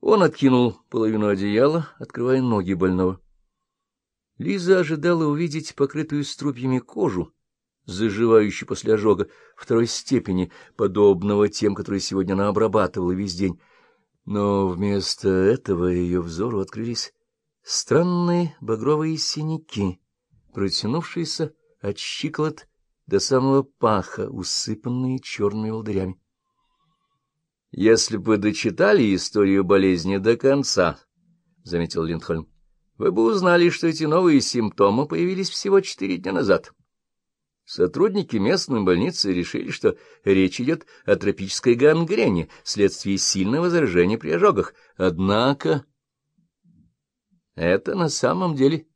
Он откинул половину одеяла, открывая ноги больного. Лиза ожидала увидеть покрытую струпьями кожу, заживающую после ожога второй степени, подобного тем, которые сегодня она обрабатывала весь день. Но вместо этого ее взору открылись странные багровые синяки, протянувшиеся от щиколот до самого паха, усыпанные черными волдырями. — Если бы дочитали историю болезни до конца, — заметил Линдхольм, — вы бы узнали, что эти новые симптомы появились всего четыре дня назад. Сотрудники местной больницы решили, что речь идет о тропической гангрене вследствие сильного заражения при ожогах. Однако это на самом деле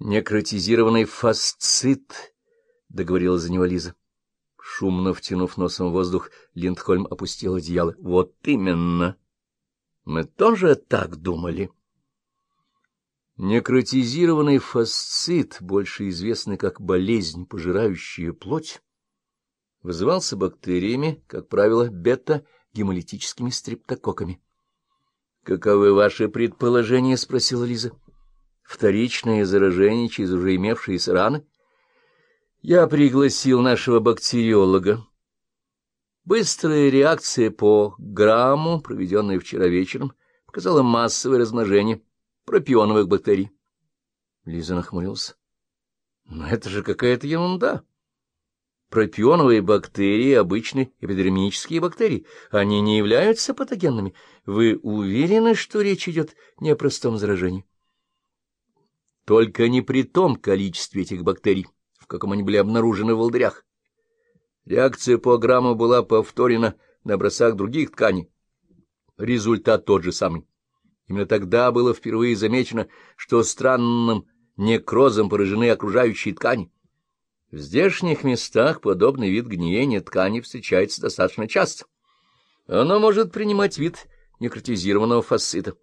некротизированный фасцит, — договорила за него Лиза. Шумно втянув носом воздух, Линдхольм опустил одеяло. — Вот именно. Мы тоже так думали. Некротизированный фасцит, больше известный как болезнь, пожирающая плоть, вызывался бактериями, как правило, бета-гемолитическими стрептококками. — Каковы ваши предположения? — спросила Лиза. — Вторичное заражение через уже имевшиеся раны? Я пригласил нашего бактериолога. Быстрая реакция по грамму, проведенная вчера вечером, показала массовое размножение пропионовых бактерий. Лиза нахмурился. — Но это же какая-то ерунда. Пропионовые бактерии — обычные эпидермические бактерии. Они не являются патогенными. Вы уверены, что речь идет не о простом заражении? Только не при том количестве этих бактерий, каком они были обнаружены в волдырях. Реакция по грамму была повторена на образцах других тканей. Результат тот же самый. Именно тогда было впервые замечено, что странным некрозом поражены окружающие ткани. В здешних местах подобный вид гниения ткани встречается достаточно часто. Оно может принимать вид некротизированного фасцита.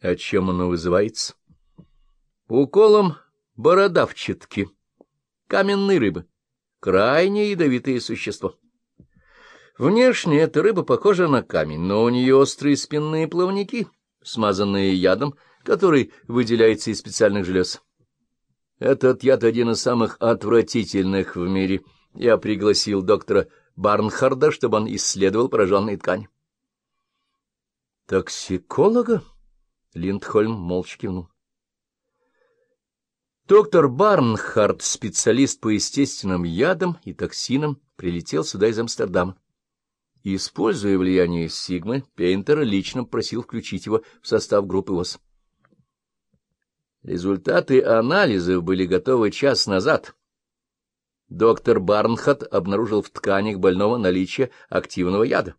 А чем оно вызывается? Уколом бородавчатки, каменной рыбы, крайне ядовитые существа. Внешне эта рыба похожа на камень, но у нее острые спинные плавники, смазанные ядом, который выделяется из специальных желез. Этот яд один из самых отвратительных в мире. Я пригласил доктора Барнхарда, чтобы он исследовал пораженные ткани. «Токсиколога?» — Линдхольм молча кивнул. Доктор Барнхард, специалист по естественным ядам и токсинам, прилетел сюда из Амстердама. Используя влияние Сигмы, Пейнтер лично просил включить его в состав группы ОС. Результаты анализов были готовы час назад. Доктор Барнхат обнаружил в тканях больного наличие активного яда.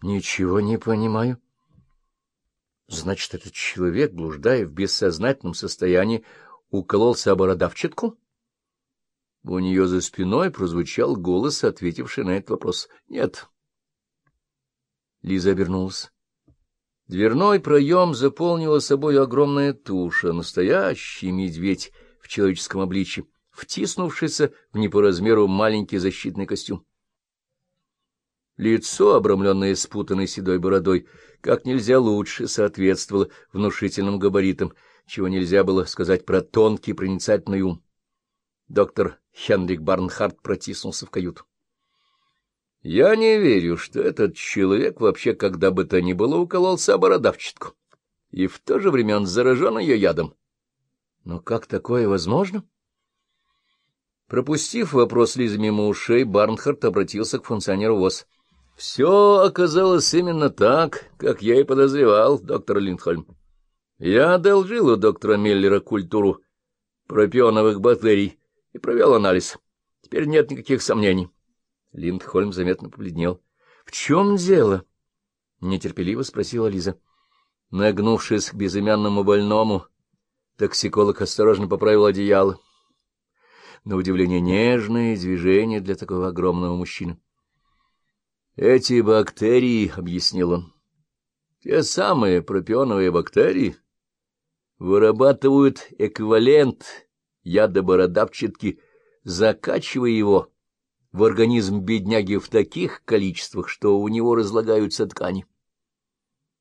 Ничего не понимаю. Значит, этот человек, блуждая в бессознательном состоянии, укололся об бородавчатку? У нее за спиной прозвучал голос, ответивший на этот вопрос. — Нет. Лиза обернулась. Дверной проем заполнила собой огромная туша, настоящий медведь в человеческом обличье, втиснувшийся в не по размеру маленький защитный костюм. Лицо, обрамленное спутанной седой бородой, как нельзя лучше соответствовало внушительным габаритам, чего нельзя было сказать про тонкий проницательный ум. Доктор Хенрик Барнхарт протиснулся в каюту. Я не верю, что этот человек вообще когда бы то ни было укололся о бородавчатку. И в то же время он заражен ее ядом. Но как такое возможно? Пропустив вопрос Лизы мимо ушей, Барнхарт обратился к функционеру ВОЗ. — Все оказалось именно так, как я и подозревал, доктор Линдхольм. Я одолжил у доктора Миллера культуру пропионовых бактерий и провел анализ. Теперь нет никаких сомнений. Линдхольм заметно побледнел. — В чем дело? — нетерпеливо спросила Лиза. Нагнувшись к безымянному больному, токсиколог осторожно поправил одеяло. На удивление нежные движения для такого огромного мужчины. — Эти бактерии, — объяснил он, — те самые пропионовые бактерии, вырабатывают эквивалент яда бородавчатки, закачивая его в организм бедняги в таких количествах, что у него разлагаются ткани.